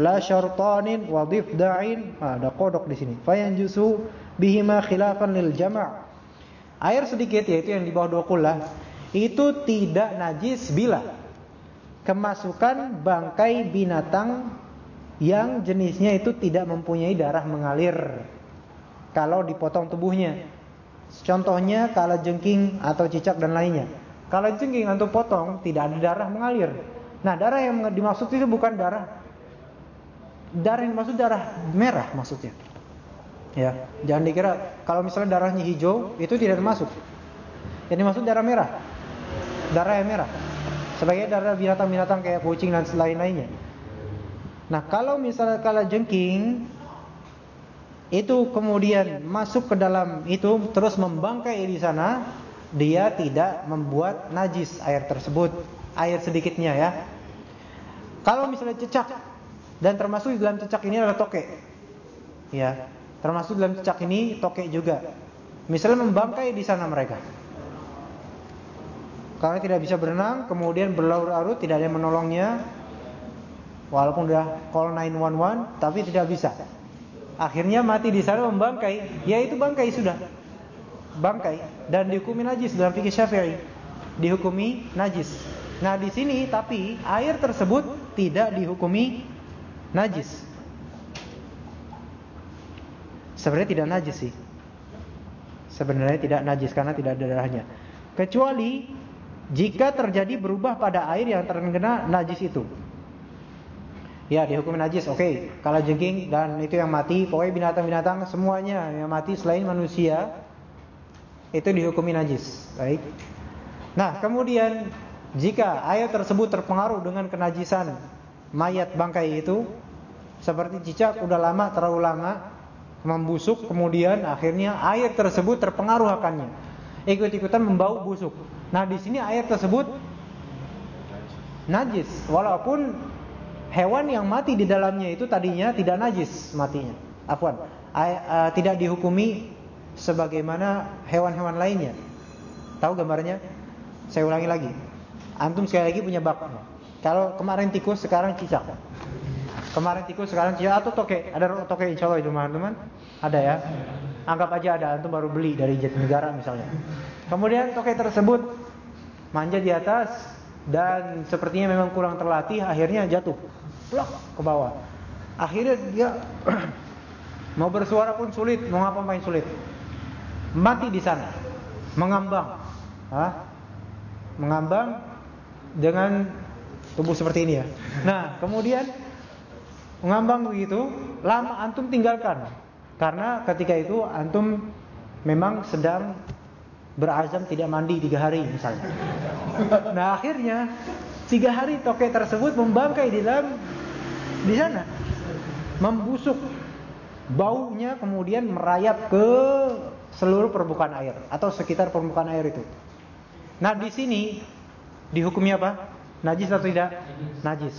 la syartanin wa difda'in. Ada kodok di sini. Fayanjusu bihima khilafan lil jama' air sedikit yaitu yang di bawah dua kullah itu tidak najis bila kemasukan bangkai binatang yang jenisnya itu tidak mempunyai darah mengalir. Kalau dipotong tubuhnya. Contohnya kalau jengking atau cicak dan lainnya. Kalau jengking atau potong tidak ada darah mengalir. Nah, darah yang dimaksud itu bukan darah darah yang dimaksud darah merah maksudnya. Ya, jangan dikira kalau misalnya darahnya hijau itu tidak masuk. Yang dimaksud darah merah. Darah yang merah. Sebagai darah binatang-binatang kayak kucing dan lain-lainnya. Nah, kalau misalnya kala jengking itu kemudian masuk ke dalam itu terus membangkai di sana, dia tidak membuat najis air tersebut, air sedikitnya ya. Kalau misalnya cecak dan termasuk di dalam cecak ini adalah tokek. Ya, termasuk dalam cecak ini tokek juga. Misalnya membangkai di sana mereka. Karena tidak bisa berenang, kemudian berlarut-larut, tidak ada yang menolongnya. Walaupun sudah call 911, tapi tidak bisa. Akhirnya mati di sana membangkai, ya itu bangkai sudah. Bangkai dan dihukumi najis dalam fikih Syafi'i. Dihukumi najis. Nah, di sini tapi air tersebut tidak dihukumi najis. Sebenarnya tidak najis sih. Sebenarnya tidak najis karena tidak ada darahnya. Kecuali jika terjadi berubah pada air yang terkena najis itu. Ya, dihukum najis. Oke, okay. kalau jengking dan itu yang mati, pokoknya binatang-binatang semuanya yang mati selain manusia itu dihukumi najis. Baik. Nah, kemudian jika air tersebut terpengaruh dengan kenajisan mayat bangkai itu seperti cicak udah lama terlalu lama membusuk kemudian akhirnya air tersebut terpengaruh akannya ikut-ikutan membau busuk. Nah, di sini air tersebut najis walaupun hewan yang mati di dalamnya itu tadinya tidak najis matinya. Afwan, tidak dihukumi sebagaimana hewan-hewan lainnya. Tahu gambarnya? Saya ulangi lagi. Antum sekali lagi punya bak. Kalau kemarin tikus, sekarang cicak. Kemarin tikus, sekarang cicak atau toke. Ada toke insya Allah itu teman-teman. Ada ya. Anggap aja ada antum baru beli dari Jatinegara misalnya. Kemudian toke tersebut manja di atas dan sepertinya memang kurang terlatih akhirnya jatuh. Plok ke bawah. Akhirnya dia mau bersuara pun sulit, mau ngapa-ngapain sulit. Mati di sana. Mengambang. Hah? Mengambang dengan tubuh seperti ini ya. Nah, kemudian mengambang begitu, lama antum tinggalkan. Karena ketika itu antum memang sedang berazam tidak mandi tiga hari misalnya. Nah akhirnya tiga hari toke tersebut membangkai di dalam di sana, membusuk, baunya kemudian merayap ke seluruh permukaan air atau sekitar permukaan air itu. Nah di sini dihukumnya apa? Najis atau tidak? Najis.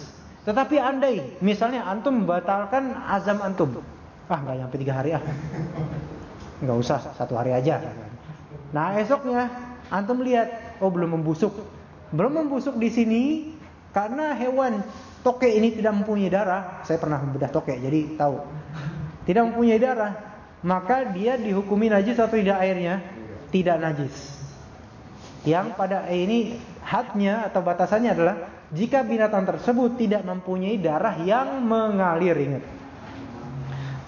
Tetapi andai misalnya antum membatalkan azam antum, ah nggak nyampe tiga hari ah, nggak usah satu hari aja. Nah esoknya antum lihat, oh belum membusuk, belum membusuk di sini karena hewan toke ini tidak mempunyai darah. Saya pernah membedah toke, jadi tahu. Tidak mempunyai darah, maka dia dihukumi najis atau tidak airnya? Tidak najis. Yang pada ini hadnya atau batasannya adalah jika binatang tersebut tidak mempunyai darah yang mengalir ingat.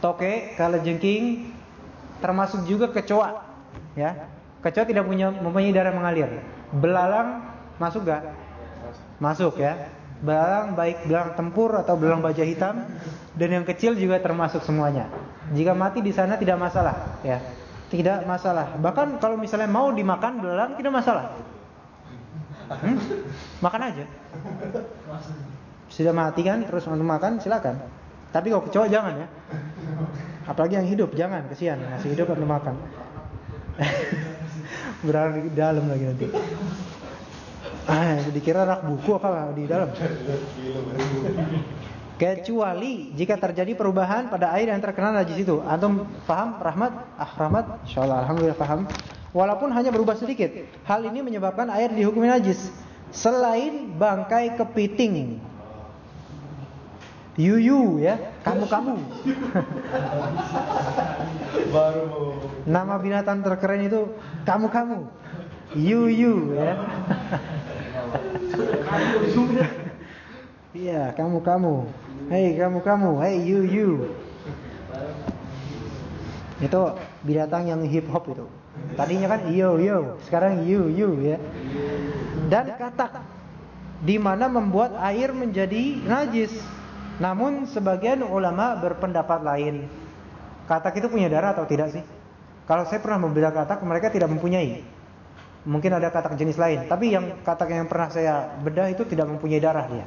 Toke, kalau jengking termasuk juga kecoa, ya. Kecoa tidak punya mempunyai darah mengalir. Belalang masuk gak? Masuk ya. Belalang baik belalang tempur atau belalang baja hitam dan yang kecil juga termasuk semuanya. Jika mati di sana tidak masalah, ya. Tidak masalah. Bahkan kalau misalnya mau dimakan belalang tidak masalah. Hmm? Makan aja. Sudah mati kan terus makan silakan. Tapi kalau kecoa jangan ya. Apalagi yang hidup jangan kesian masih hidup untuk makan. berada di dalam lagi nanti. Ah, dikira rak buku apa di dalam. Kecuali jika terjadi perubahan pada air yang terkena najis itu. Antum paham Rahmat? Ah Rahmat? Insyaallah alhamdulillah paham. Walaupun hanya berubah sedikit. Hal ini menyebabkan air dihukumi najis selain bangkai kepiting. Yuyu ya, kamu-kamu. Baru Nama binatang terkeren itu kamu-kamu. Yuyu ya. Iya, kamu-kamu. Hei kamu-kamu, hei yuyu. Itu binatang yang hip hop itu. Tadinya kan yo yo, sekarang you you ya. Dan katak di mana membuat air menjadi najis. Namun sebagian ulama berpendapat lain. Katak itu punya darah atau tidak sih? Kalau saya pernah membela katak, mereka tidak mempunyai. Mungkin ada katak jenis lain, tapi yang katak yang pernah saya bedah itu tidak mempunyai darah dia.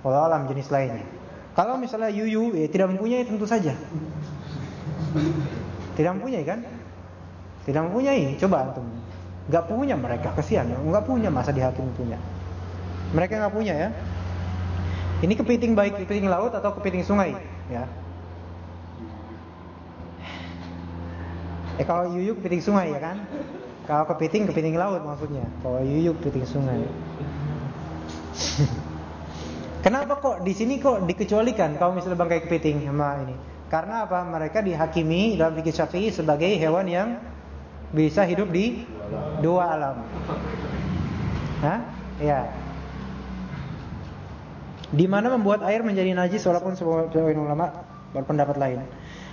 Walau alam jenis lainnya. Kalau misalnya yuyu, eh, tidak mempunyai tentu saja. Tidak mempunyai kan? Tidak mempunyai. Coba antum. Enggak punya mereka, kesian. Enggak punya masa dihakim punya. Mereka enggak punya ya. Ini kepiting baik kepiting laut atau kepiting sungai, ya. Eh kalau yuyu kepiting sungai ya kan? Kalau kepiting kepiting laut maksudnya. Kalau yuyu kepiting sungai. Kenapa kok di sini kok dikecualikan kalau misalnya bangkai kepiting sama ini? Karena apa? Mereka dihakimi dalam fikih Syafi'i sebagai hewan yang bisa hidup di dua alam. Hah? Ya. Di mana membuat air menjadi najis walaupun sebagian ulama berpendapat lain.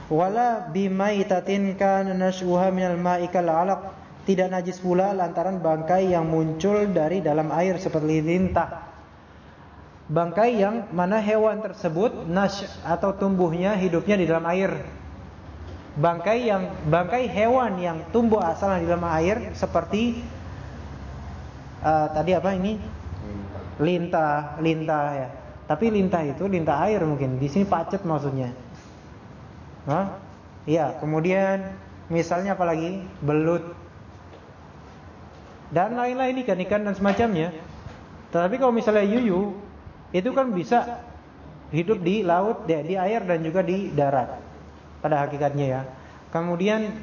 Wala bimaitatin kana nashuha minal ma'i kal 'alaq. Tidak najis pula lantaran bangkai yang muncul dari dalam air seperti lintah. Bangkai yang mana hewan tersebut nash atau tumbuhnya hidupnya di dalam air. Bangkai yang bangkai hewan yang tumbuh asal di dalam air seperti uh, tadi apa ini? Lintah. Lintah ya. Tapi lintah itu lintah air mungkin. Di sini pacet maksudnya. Hah? Iya kemudian misalnya apalagi belut dan lain-lain ikan-ikan dan semacamnya tetapi kalau misalnya yuyu itu kan bisa hidup di laut di air dan juga di darat pada hakikatnya ya. Kemudian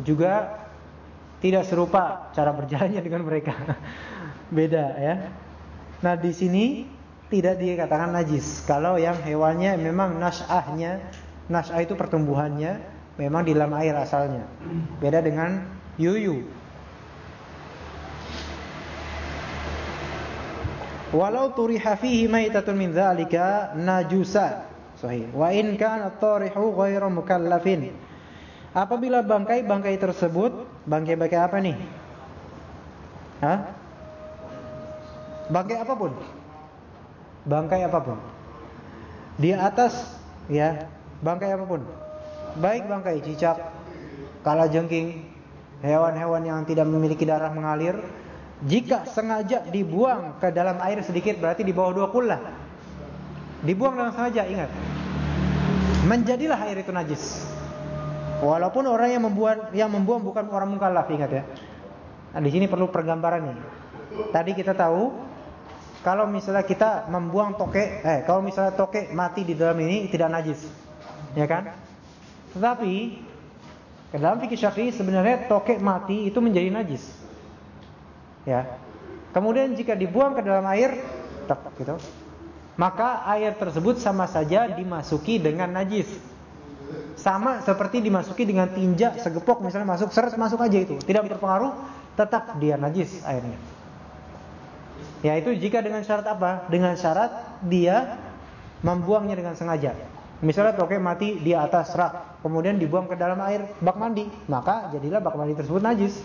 juga tidak serupa cara berjalannya dengan mereka. Beda ya. Nah, di sini tidak dikatakan najis. Kalau yang hewannya memang nas'ahnya, nas'ah itu pertumbuhannya memang di dalam air asalnya. Beda dengan yuyu. Walau turiha fihi maitatun min dzalika najusa Sahih. Wa in kana tarihu ghairu mukallafin. Apabila bangkai-bangkai tersebut, bangkai-bangkai apa nih? Hah? Bangkai apa pun. Bangkai apa pun. Di atas ya, bangkai apa pun. Baik bangkai cicak, kalajengking, hewan-hewan yang tidak memiliki darah mengalir, jika sengaja dibuang ke dalam air sedikit berarti di bawah dua kullah. Dibuang dengan sengaja, ingat. Menjadilah air itu najis. Walaupun orang yang membuat yang membuang bukan orang mukallaf, ingat ya. Nah, di sini perlu pergambaran nih. Tadi kita tahu kalau misalnya kita membuang toke, eh kalau misalnya toke mati di dalam ini tidak najis. Ya kan? Tetapi ke dalam fikih Syafi'i sebenarnya toke mati itu menjadi najis. Ya. Kemudian jika dibuang ke dalam air, tak gitu maka air tersebut sama saja dimasuki dengan najis. Sama seperti dimasuki dengan tinja segepok misalnya masuk seret masuk aja itu, tidak berpengaruh, tetap dia najis airnya. Yaitu jika dengan syarat apa? Dengan syarat dia membuangnya dengan sengaja. Misalnya toke mati di atas rak, kemudian dibuang ke dalam air bak mandi, maka jadilah bak mandi tersebut najis.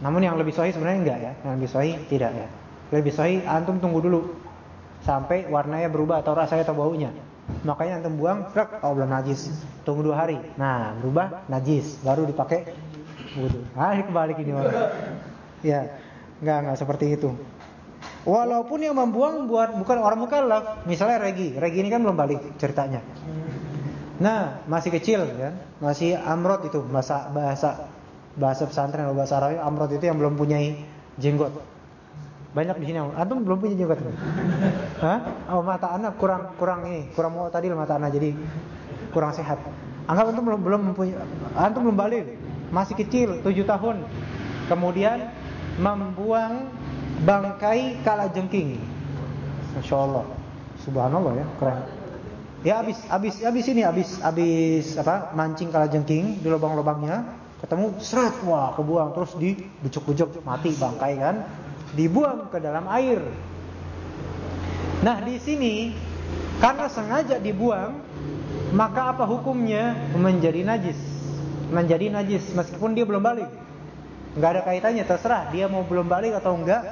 Namun yang lebih sahih sebenarnya enggak ya, yang lebih sahih tidak ya. Lebih sahih antum tunggu dulu sampai warnanya berubah atau rasanya atau baunya. Makanya antum buang, truk, oh belum najis. Tunggu dua hari. Nah, berubah najis, baru dipakai wudu. Ah, kebalik ini orang. Ya, enggak enggak seperti itu. Walaupun yang membuang buat bukan orang mukallaf, misalnya Regi. Regi ini kan belum balik ceritanya. Nah, masih kecil ya, masih amrot itu bahasa bahasa bahasa pesantren atau bahasa Arab amrot itu yang belum punya jenggot. Banyak di sini. Antum belum punya tuh. Hah? Oh, mata anak kurang kurang ini, kurang mau tadi mata anak jadi kurang sehat. Anggap antum belum belum mempunyai antum belum balik, masih kecil, 7 tahun. Kemudian membuang bangkai kala jengking. Masya Allah, Subhanallah ya, keren. Ya habis habis habis ini habis habis apa mancing kala jengking di lubang-lubangnya ketemu seret wah kebuang terus dibujuk-bujuk mati bangkai kan dibuang ke dalam air. Nah, di sini karena sengaja dibuang, maka apa hukumnya? Menjadi najis. Menjadi najis meskipun dia belum balik. Enggak ada kaitannya, terserah dia mau belum balik atau enggak.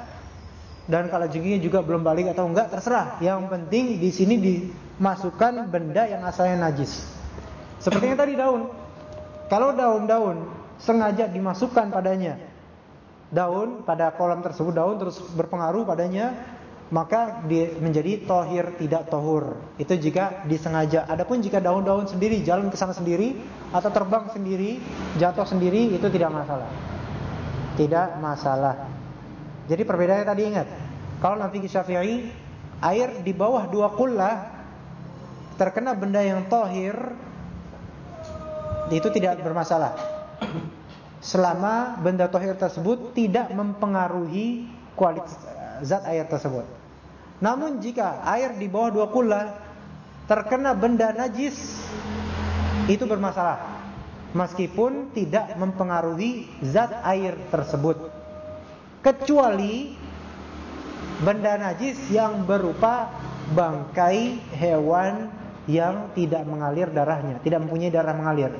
Dan kalau jengkingnya juga belum balik atau enggak, terserah. Yang penting di sini dimasukkan benda yang asalnya najis. Seperti yang tadi daun. Kalau daun-daun sengaja dimasukkan padanya. Daun pada kolam tersebut daun terus berpengaruh padanya maka menjadi tohir tidak tohur. Itu jika disengaja. Adapun jika daun-daun sendiri jalan ke sana sendiri atau terbang sendiri jatuh sendiri itu tidak masalah. Tidak masalah. Jadi perbedaannya tadi ingat kalau nanti syafi'i air di bawah dua kullah terkena benda yang tohir itu tidak bermasalah selama benda tohir tersebut tidak mempengaruhi kualitas zat air tersebut. Namun jika air di bawah dua kula terkena benda najis itu bermasalah. Meskipun tidak mempengaruhi zat air tersebut. Kecuali benda najis yang berupa bangkai hewan yang tidak mengalir darahnya, tidak mempunyai darah mengalir.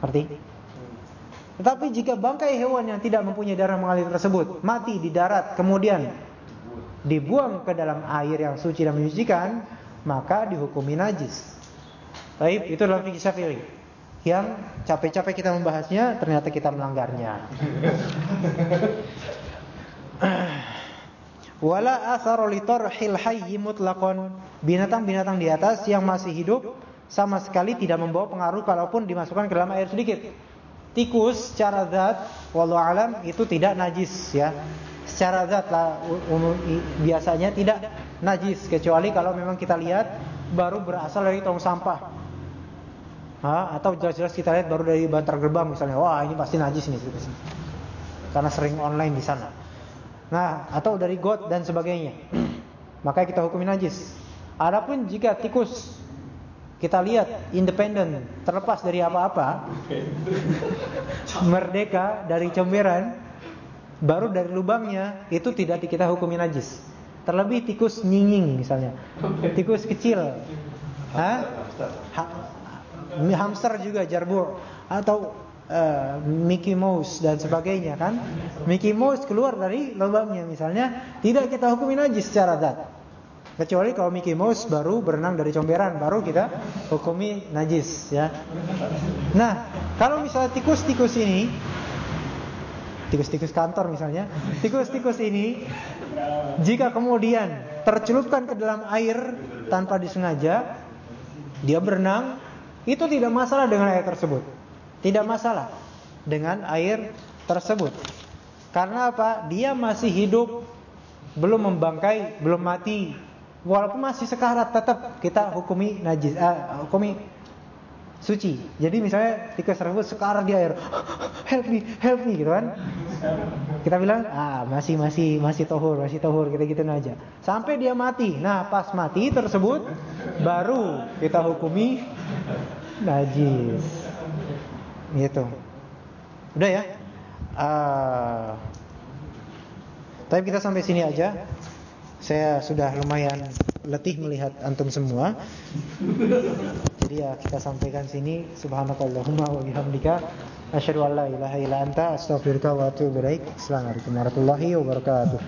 Arti? Tetapi jika bangkai hewan yang tidak mempunyai darah mengalir tersebut mati di darat kemudian dibuang ke dalam air yang suci dan menyucikan, maka dihukumi najis. Baik, itu dalam fikih Syafi'i. Yang capek-capek kita membahasnya, ternyata kita melanggarnya. Wala athara li tarhil hayy mutlaqan. Binatang-binatang di atas yang masih hidup sama sekali tidak membawa pengaruh kalaupun dimasukkan ke dalam air sedikit tikus secara zat wallahu alam itu tidak najis ya. Secara zat lah umum biasanya tidak najis kecuali kalau memang kita lihat baru berasal dari tong sampah. Ha, atau jelas-jelas kita lihat baru dari bantar gerbang misalnya. Wah, ini pasti najis nih tikus. Karena sering online di sana. Nah, atau dari got dan sebagainya. Maka kita hukumi najis. Adapun jika tikus kita lihat independen, terlepas dari apa-apa, merdeka dari comberan, baru dari lubangnya itu tidak kita hukumi najis. Terlebih tikus nyinying misalnya, tikus kecil, ha? ha hamster juga jarbur atau uh, Mickey Mouse dan sebagainya kan. Mickey Mouse keluar dari lubangnya misalnya, tidak kita hukumi najis secara zat. Kecuali kalau Mickey Mouse baru berenang dari comberan, baru kita hukumi najis ya. Nah, kalau misalnya tikus-tikus ini tikus-tikus kantor misalnya, tikus-tikus ini jika kemudian tercelupkan ke dalam air tanpa disengaja, dia berenang, itu tidak masalah dengan air tersebut. Tidak masalah dengan air tersebut. Karena apa? Dia masih hidup, belum membangkai, belum mati, walaupun masih sekarat tetap kita hukumi najis, uh, hukumi suci. Jadi misalnya tiga tersebut sekarat di air, help me, help me gitu kan. Kita bilang, ah masih masih masih tohur, masih tohur, kita gitu aja. Sampai dia mati. Nah pas mati tersebut baru kita hukumi najis. Gitu. Udah ya. Uh, tapi kita sampai sini aja. Saya sudah lumayan letih melihat antum semua. Jadi ya kita sampaikan sini subhanakallahumma wa bihamdika asyhadu an la ilaha illa anta astaghfiruka wa atubu ilaik. Assalamualaikum warahmatullahi wabarakatuh.